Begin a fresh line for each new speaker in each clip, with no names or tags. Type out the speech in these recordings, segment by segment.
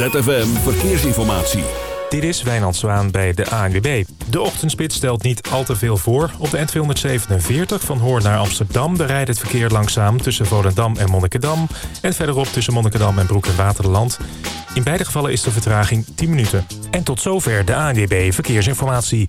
ZFM Verkeersinformatie.
Dit is Wijnand Zwaan bij de ANWB. De ochtendspit stelt niet al te veel voor. Op de N247 van Hoorn naar Amsterdam... rijdt het verkeer langzaam tussen Volendam en Monnikendam... en verderop tussen Monnikendam en Broek en Waterland. In beide gevallen is de vertraging 10 minuten. En tot zover de ANWB Verkeersinformatie.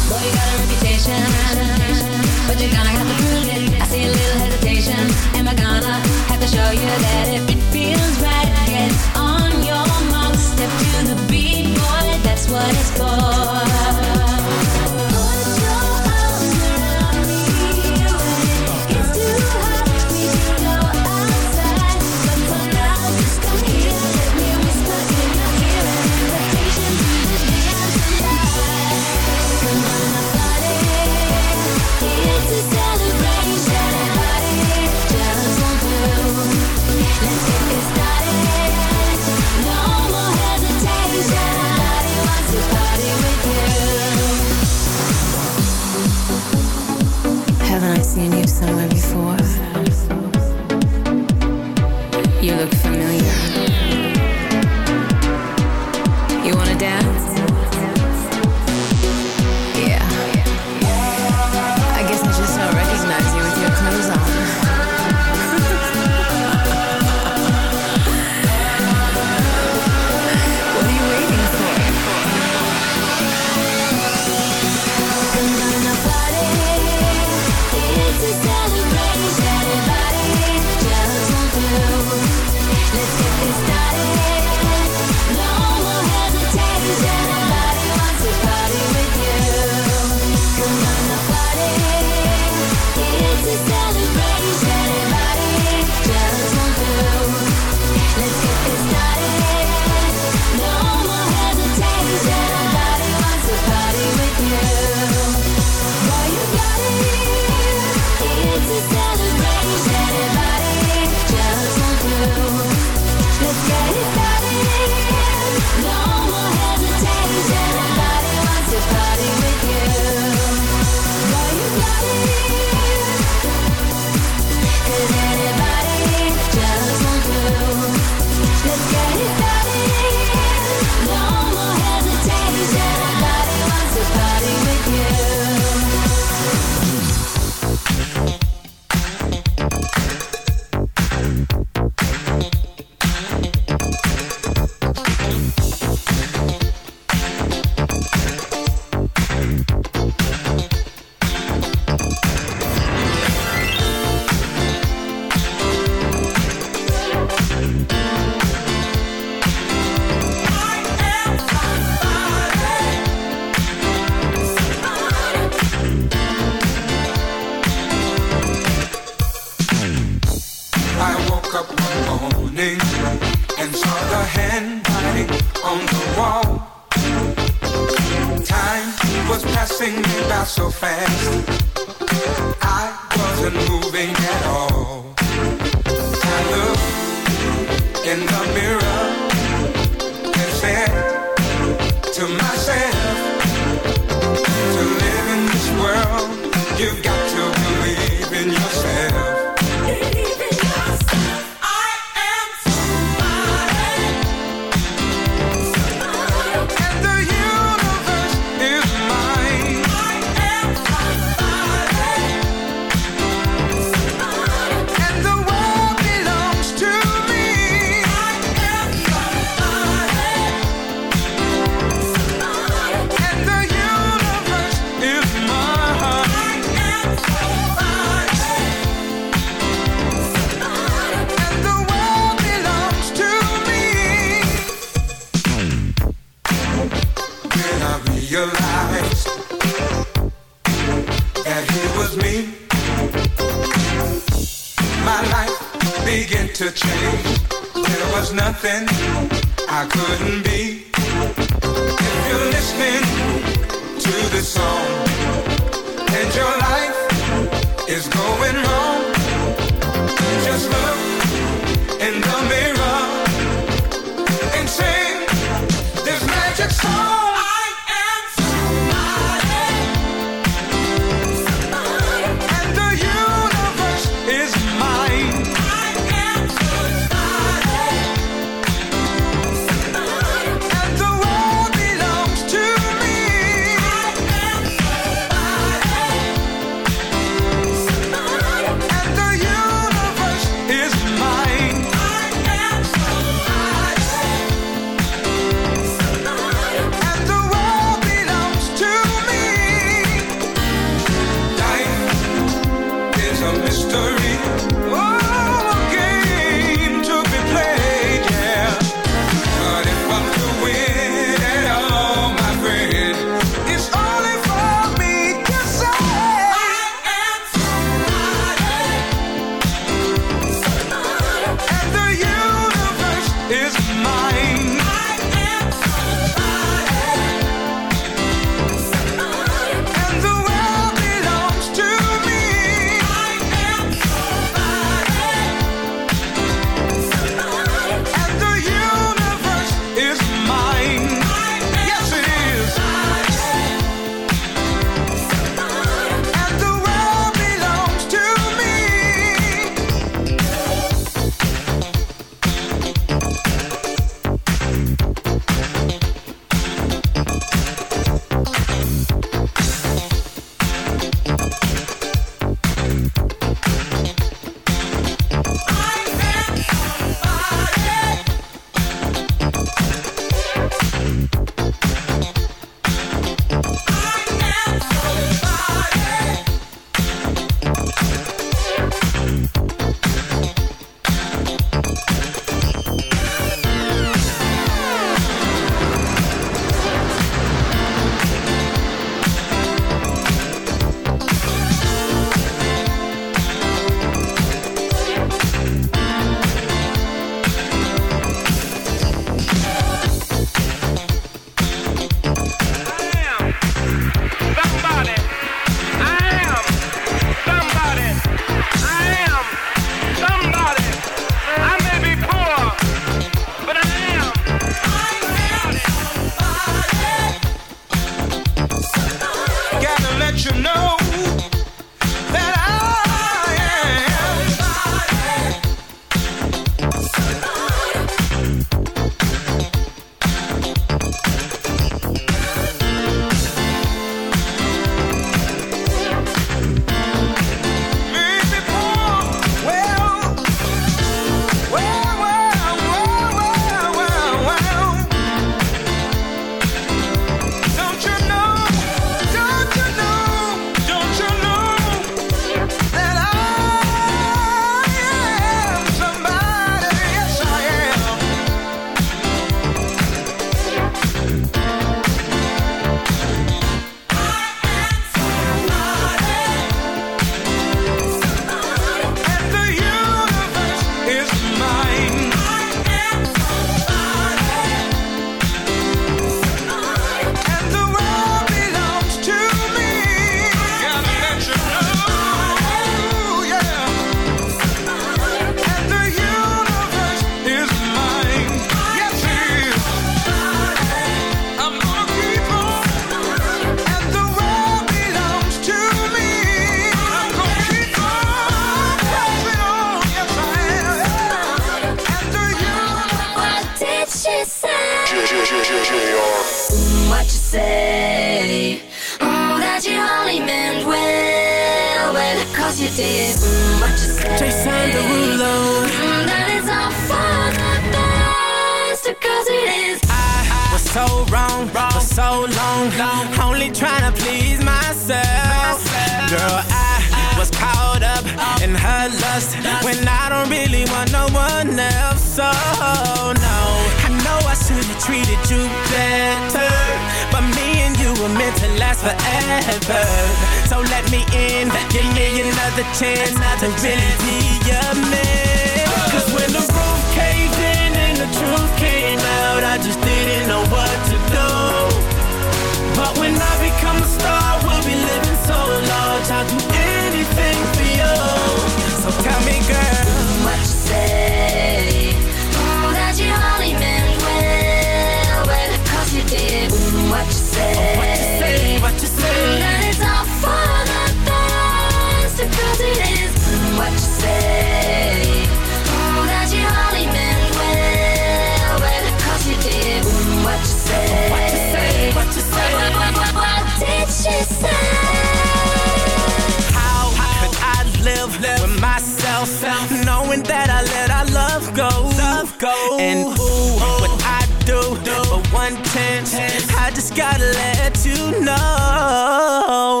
gotta let you know.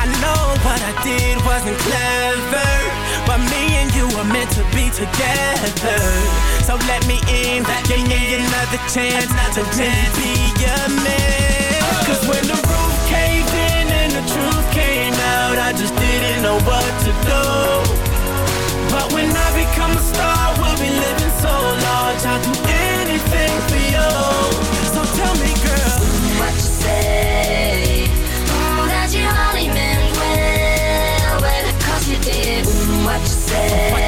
I know what I did wasn't clever But me and you were meant to be together. So let me in, give me another chance To really be your man. Cause when the roof caved in and the truth came out I just didn't know what to do. But when I become a star, we'll be living so large I'll do anything for you. So tell me girl Fight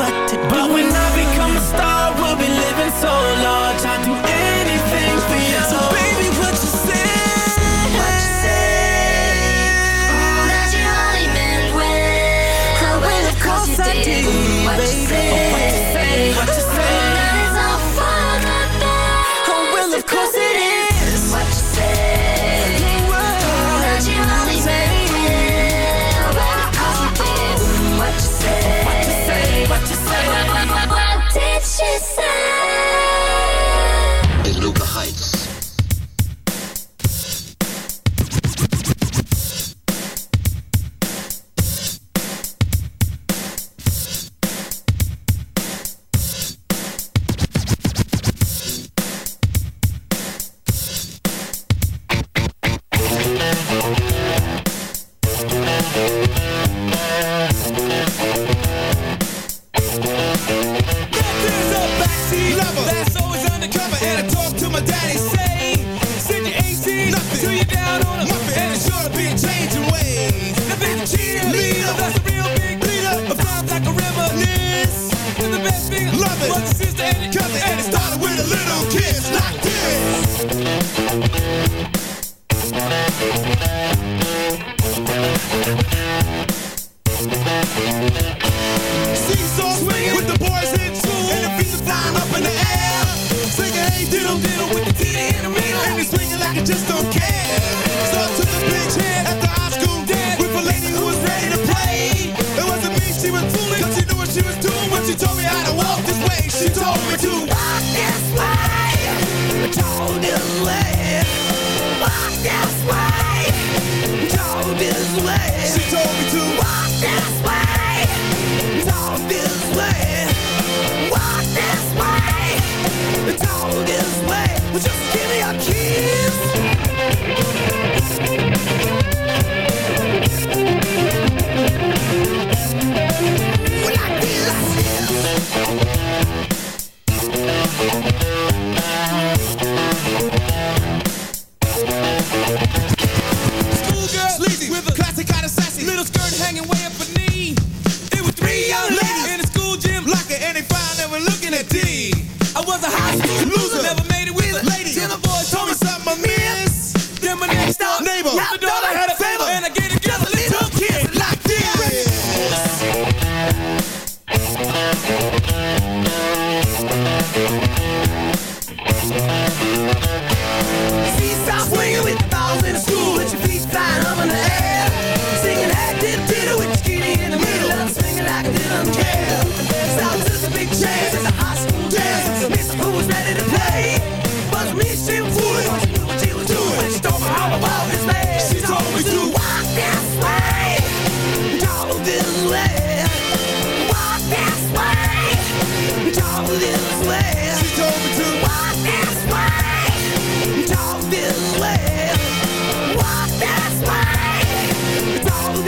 Diddle diddle with the kitty in the middle, and he's swinging like it just don't care.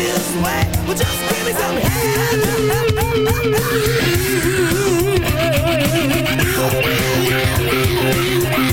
This way. Well, just give me some
Just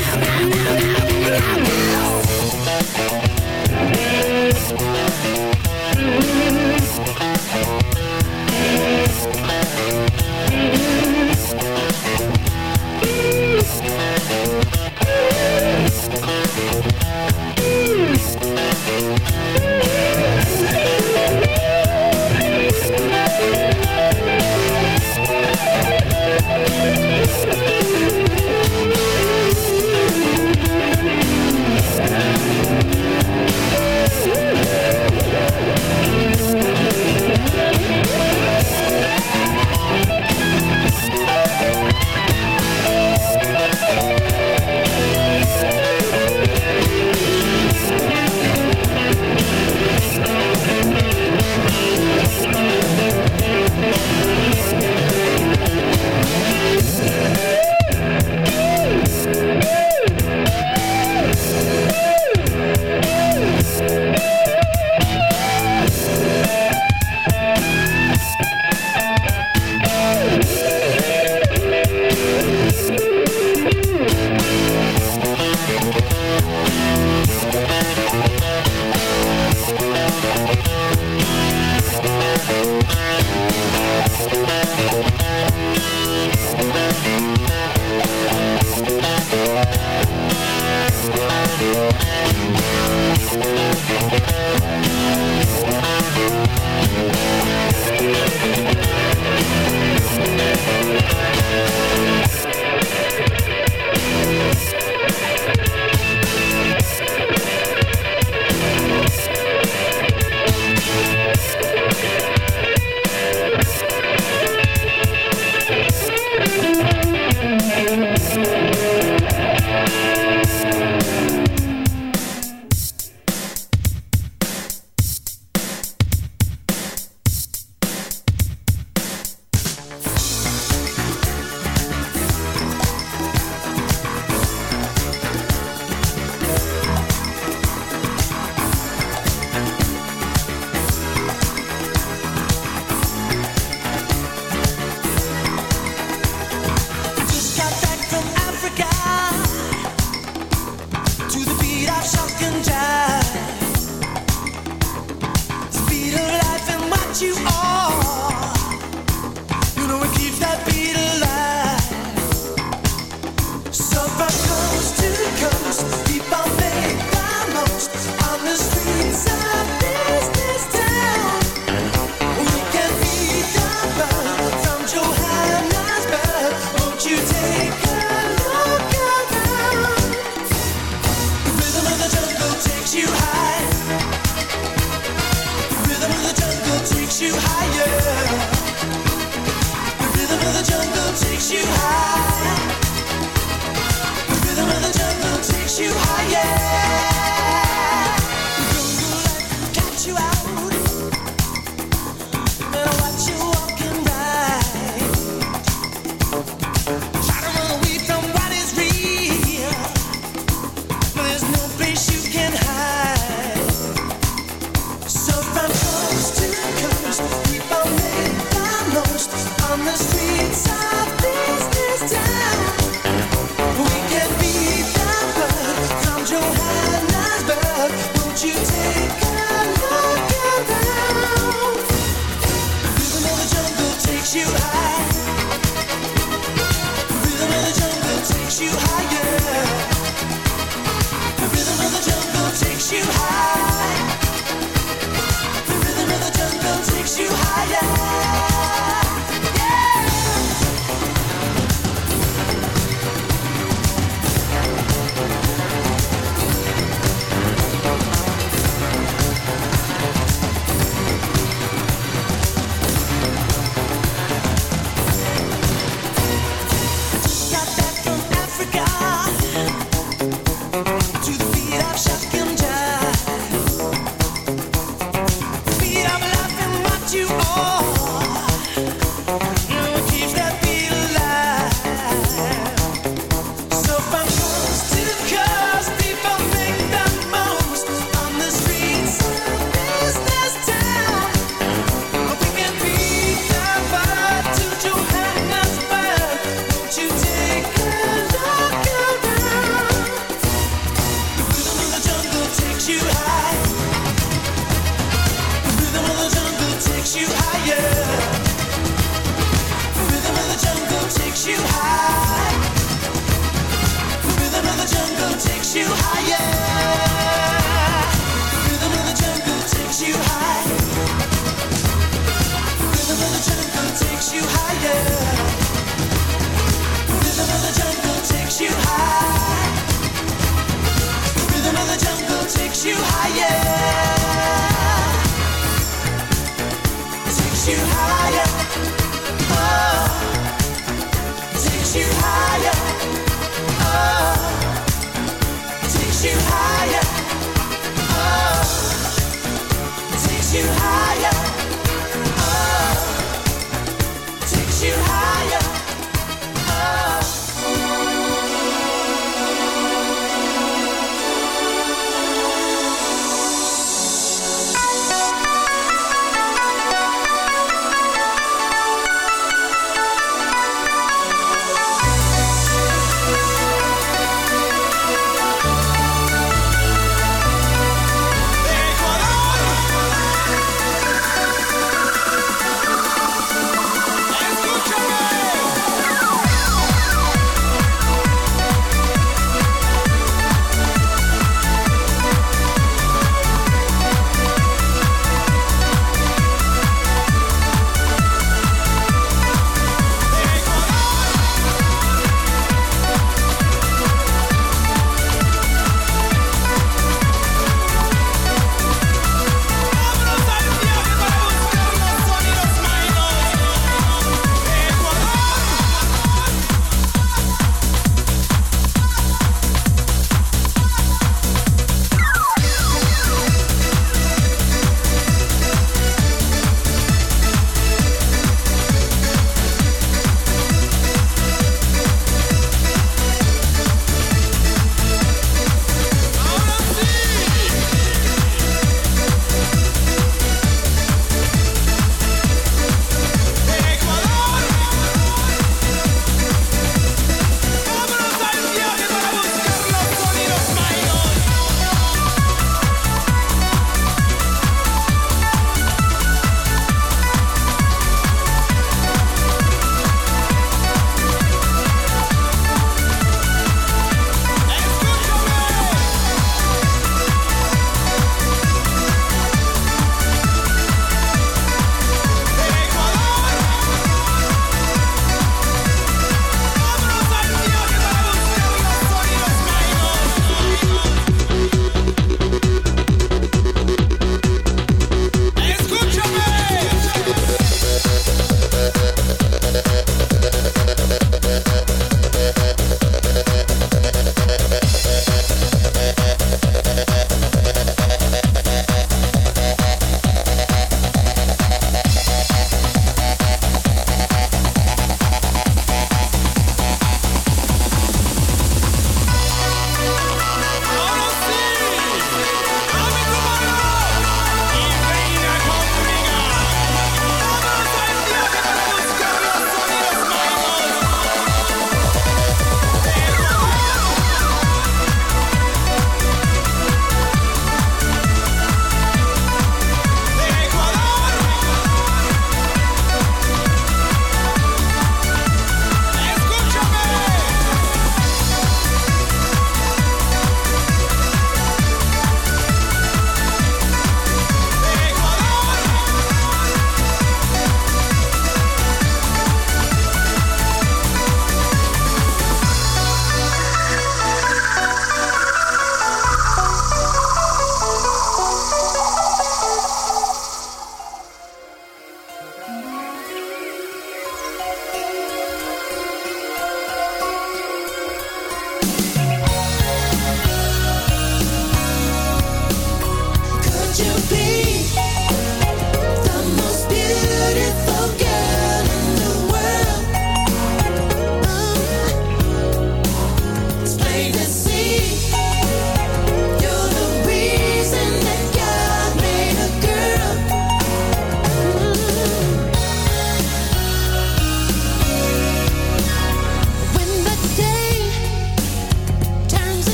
you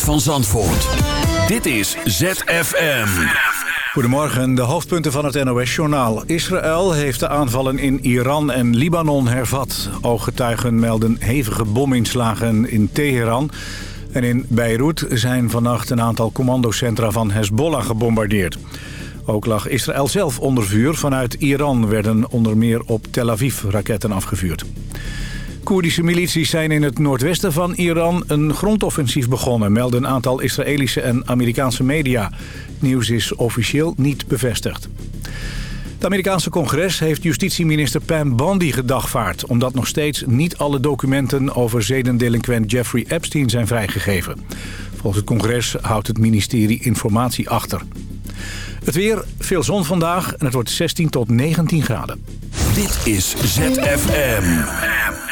van Zandvoort. Dit is ZFM.
Goedemorgen, de hoofdpunten van het NOS-journaal. Israël heeft de aanvallen in Iran en Libanon hervat. Ooggetuigen melden hevige bominslagen in Teheran. En in Beirut zijn vannacht een aantal commandocentra van Hezbollah gebombardeerd. Ook lag Israël zelf onder vuur. Vanuit Iran werden onder meer op Tel Aviv raketten afgevuurd. Koerdische milities zijn in het noordwesten van Iran een grondoffensief begonnen... melden een aantal Israëlische en Amerikaanse media. Nieuws is officieel niet bevestigd. Het Amerikaanse congres heeft justitieminister Pam Bondi gedagvaard... omdat nog steeds niet alle documenten over zedendelinquent Jeffrey Epstein zijn vrijgegeven. Volgens het congres houdt het ministerie informatie achter. Het weer, veel zon vandaag en het wordt 16 tot 19 graden.
Dit is ZFM.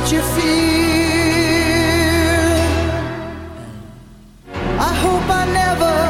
what you feel. I hope I never